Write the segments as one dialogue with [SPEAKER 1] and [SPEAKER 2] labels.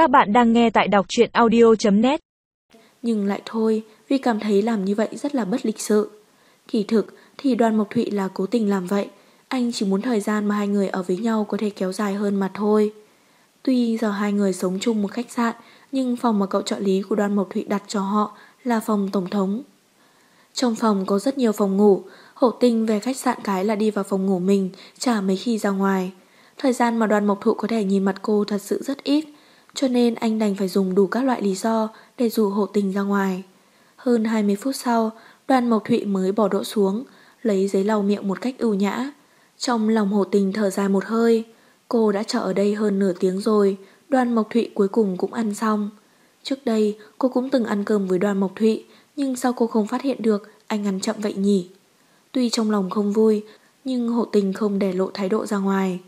[SPEAKER 1] Các bạn đang nghe tại đọc truyện audio.net
[SPEAKER 2] Nhưng lại thôi, vì cảm thấy làm như vậy rất là bất lịch sự. Kỳ thực thì đoàn Mộc Thụy là cố tình làm vậy. Anh chỉ muốn thời gian mà hai người ở với nhau có thể kéo dài hơn mà thôi. Tuy giờ hai người sống chung một khách sạn, nhưng phòng mà cậu trợ lý của đoàn Mộc Thụy đặt cho họ là phòng tổng thống. Trong phòng có rất nhiều phòng ngủ, hổ tinh về khách sạn cái là đi vào phòng ngủ mình, chả mấy khi ra ngoài. Thời gian mà đoàn mộc thụ có thể nhìn mặt cô thật sự rất ít, cho nên anh đành phải dùng đủ các loại lý do để rủ hộ tình ra ngoài. Hơn 20 phút sau, đoàn mộc thụy mới bỏ đỗ xuống, lấy giấy lau miệng một cách ưu nhã. Trong lòng hồ tình thở dài một hơi, cô đã chờ ở đây hơn nửa tiếng rồi, đoàn mộc thụy cuối cùng cũng ăn xong. Trước đây, cô cũng từng ăn cơm với đoàn mộc thụy, nhưng sao cô không phát hiện được anh ăn chậm vậy nhỉ? Tuy trong lòng không vui, nhưng hộ tình không để lộ thái độ ra ngoài.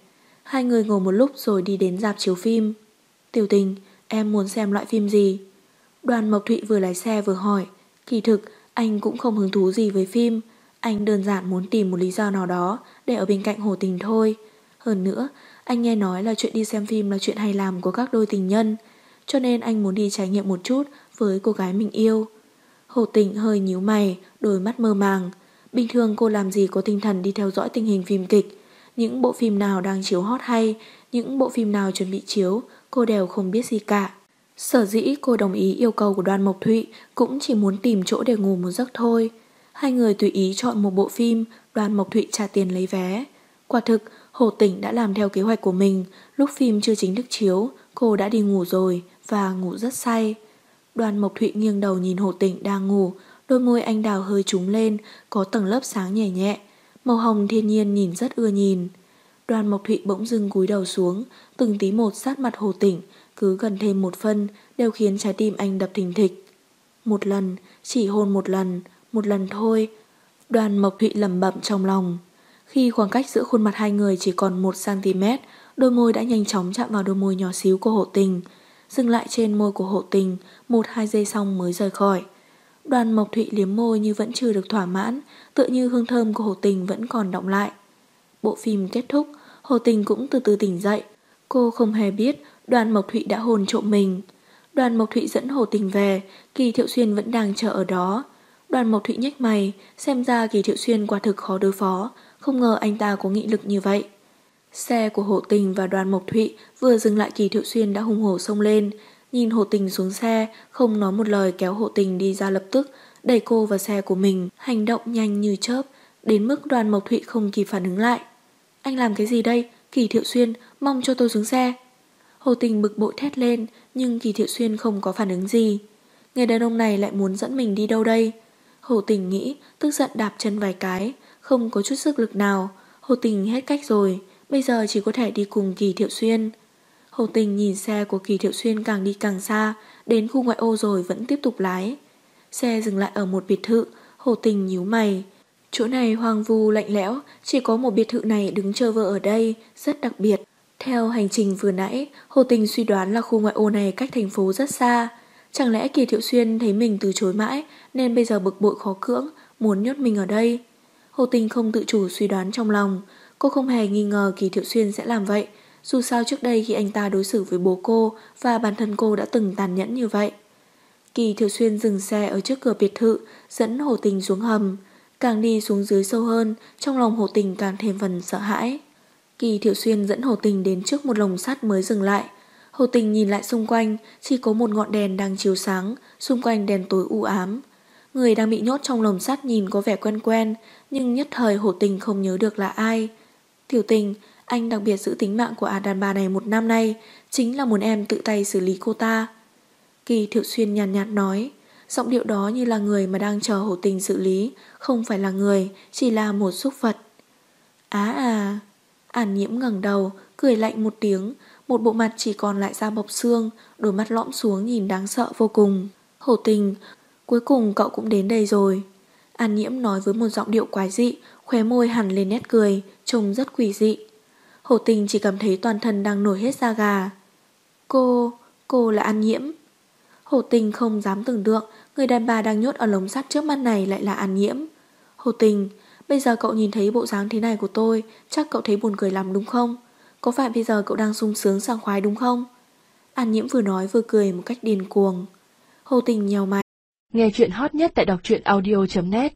[SPEAKER 2] Hai người ngồi một lúc rồi đi đến dạp chiếu phim. Tiểu tình, em muốn xem loại phim gì? Đoàn Mộc Thụy vừa lái xe vừa hỏi. Kỳ thực, anh cũng không hứng thú gì với phim. Anh đơn giản muốn tìm một lý do nào đó để ở bên cạnh hồ tình thôi. Hơn nữa, anh nghe nói là chuyện đi xem phim là chuyện hay làm của các đôi tình nhân. Cho nên anh muốn đi trải nghiệm một chút với cô gái mình yêu. Hồ tình hơi nhíu mày, đôi mắt mơ màng. Bình thường cô làm gì có tinh thần đi theo dõi tình hình phim kịch những bộ phim nào đang chiếu hot hay, những bộ phim nào chuẩn bị chiếu, cô đều không biết gì cả. Sở dĩ cô đồng ý yêu cầu của đoàn Mộc Thụy cũng chỉ muốn tìm chỗ để ngủ một giấc thôi. Hai người tùy ý chọn một bộ phim, đoàn Mộc Thụy trả tiền lấy vé. Quả thực, Hồ Tĩnh đã làm theo kế hoạch của mình, lúc phim chưa chính thức chiếu, cô đã đi ngủ rồi và ngủ rất say. Đoàn Mộc Thụy nghiêng đầu nhìn Hồ Tĩnh đang ngủ, đôi môi anh đào hơi trúng lên, có tầng lớp sáng nhẹ nhẹ, Màu hồng thiên nhiên nhìn rất ưa nhìn. Đoàn Mộc Thụy bỗng dưng cúi đầu xuống, từng tí một sát mặt hồ tỉnh, cứ gần thêm một phân đều khiến trái tim anh đập thình thịch. Một lần, chỉ hôn một lần, một lần thôi. Đoàn Mộc Thụy lẩm bẩm trong lòng. Khi khoảng cách giữa khuôn mặt hai người chỉ còn 1cm, đôi môi đã nhanh chóng chạm vào đôi môi nhỏ xíu của hộ tình. Dừng lại trên môi của hộ tình, một hai giây xong mới rời khỏi. Đoàn Mộc Thụy liếm môi như vẫn chưa được thỏa mãn, tựa như hương thơm của Hồ Tình vẫn còn động lại. Bộ phim kết thúc, Hồ Tình cũng từ từ tỉnh dậy. Cô không hề biết đoàn Mộc Thụy đã hồn trộm mình. Đoàn Mộc Thụy dẫn Hồ Tình về, Kỳ Thiệu Xuyên vẫn đang chờ ở đó. Đoàn Mộc Thụy nhếch mày, xem ra Kỳ Thiệu Xuyên quả thực khó đối phó, không ngờ anh ta có nghị lực như vậy. Xe của Hồ Tình và đoàn Mộc Thụy vừa dừng lại Kỳ Thiệu Xuyên đã hùng hổ xông lên, Nhìn Hồ tình xuống xe, không nói một lời kéo Hồ tình đi ra lập tức, đẩy cô vào xe của mình, hành động nhanh như chớp, đến mức đoàn Mộc Thụy không kịp phản ứng lại. Anh làm cái gì đây? Kỳ Thiệu Xuyên, mong cho tôi xuống xe. Hồ tình bực bội thét lên, nhưng Kỳ Thiệu Xuyên không có phản ứng gì. Người đàn ông này lại muốn dẫn mình đi đâu đây? Hồ tình nghĩ, tức giận đạp chân vài cái, không có chút sức lực nào. Hồ tình hết cách rồi, bây giờ chỉ có thể đi cùng Kỳ Thiệu Xuyên. Hồ Tình nhìn xe của Kỳ Thiệu Xuyên càng đi càng xa, đến khu ngoại ô rồi vẫn tiếp tục lái. Xe dừng lại ở một biệt thự, Hồ Tình nhíu mày. Chỗ này hoang vu lạnh lẽo, chỉ có một biệt thự này đứng chờ vợ ở đây, rất đặc biệt. Theo hành trình vừa nãy, Hồ Tình suy đoán là khu ngoại ô này cách thành phố rất xa. Chẳng lẽ Kỳ Thiệu Xuyên thấy mình từ chối mãi nên bây giờ bực bội khó cưỡng, muốn nhốt mình ở đây? Hồ Tình không tự chủ suy đoán trong lòng, cô không hề nghi ngờ Kỳ Thiệu Xuyên sẽ làm vậy, dù sao trước đây khi anh ta đối xử với bố cô và bản thân cô đã từng tàn nhẫn như vậy. Kỳ Thiệu Xuyên dừng xe ở trước cửa biệt thự, dẫn Hồ Tình xuống hầm. Càng đi xuống dưới sâu hơn, trong lòng Hồ Tình càng thêm phần sợ hãi. Kỳ Thiệu Xuyên dẫn Hồ Tình đến trước một lồng sắt mới dừng lại. Hồ Tình nhìn lại xung quanh, chỉ có một ngọn đèn đang chiếu sáng, xung quanh đèn tối u ám. Người đang bị nhốt trong lồng sắt nhìn có vẻ quen quen, nhưng nhất thời Hồ Tình không nhớ được là ai. thiểu tình, anh đặc biệt giữ tính mạng của à đàn bà này một năm nay, chính là muốn em tự tay xử lý cô ta. Kỳ Thiệu Xuyên nhàn nhạt, nhạt nói, giọng điệu đó như là người mà đang chờ hổ tình xử lý, không phải là người, chỉ là một xúc vật. Á à, ản nhiễm ngẩng đầu, cười lạnh một tiếng, một bộ mặt chỉ còn lại da bọc xương, đôi mắt lõm xuống nhìn đáng sợ vô cùng. Hổ tình, cuối cùng cậu cũng đến đây rồi. An nhiễm nói với một giọng điệu quái dị, khóe môi hẳn lên nét cười, trông rất quỷ dị. hổ tình chỉ cảm thấy toàn thân đang nổi hết da gà. Cô, cô là An Nhiễm. Hồ tình không dám tưởng tượng người đàn bà đang nhốt ở lồng sắt trước mắt này lại là An Nhiễm. Hồ tình, bây giờ cậu nhìn thấy bộ dáng thế này của tôi, chắc cậu thấy buồn cười lắm đúng không? Có phải bây giờ cậu đang sung sướng sảng khoái đúng không? An nhiễm vừa nói vừa cười một cách điên cuồng. Hồ tình nhèo mày.
[SPEAKER 1] Nghe chuyện hot nhất tại đọc truyện audio.net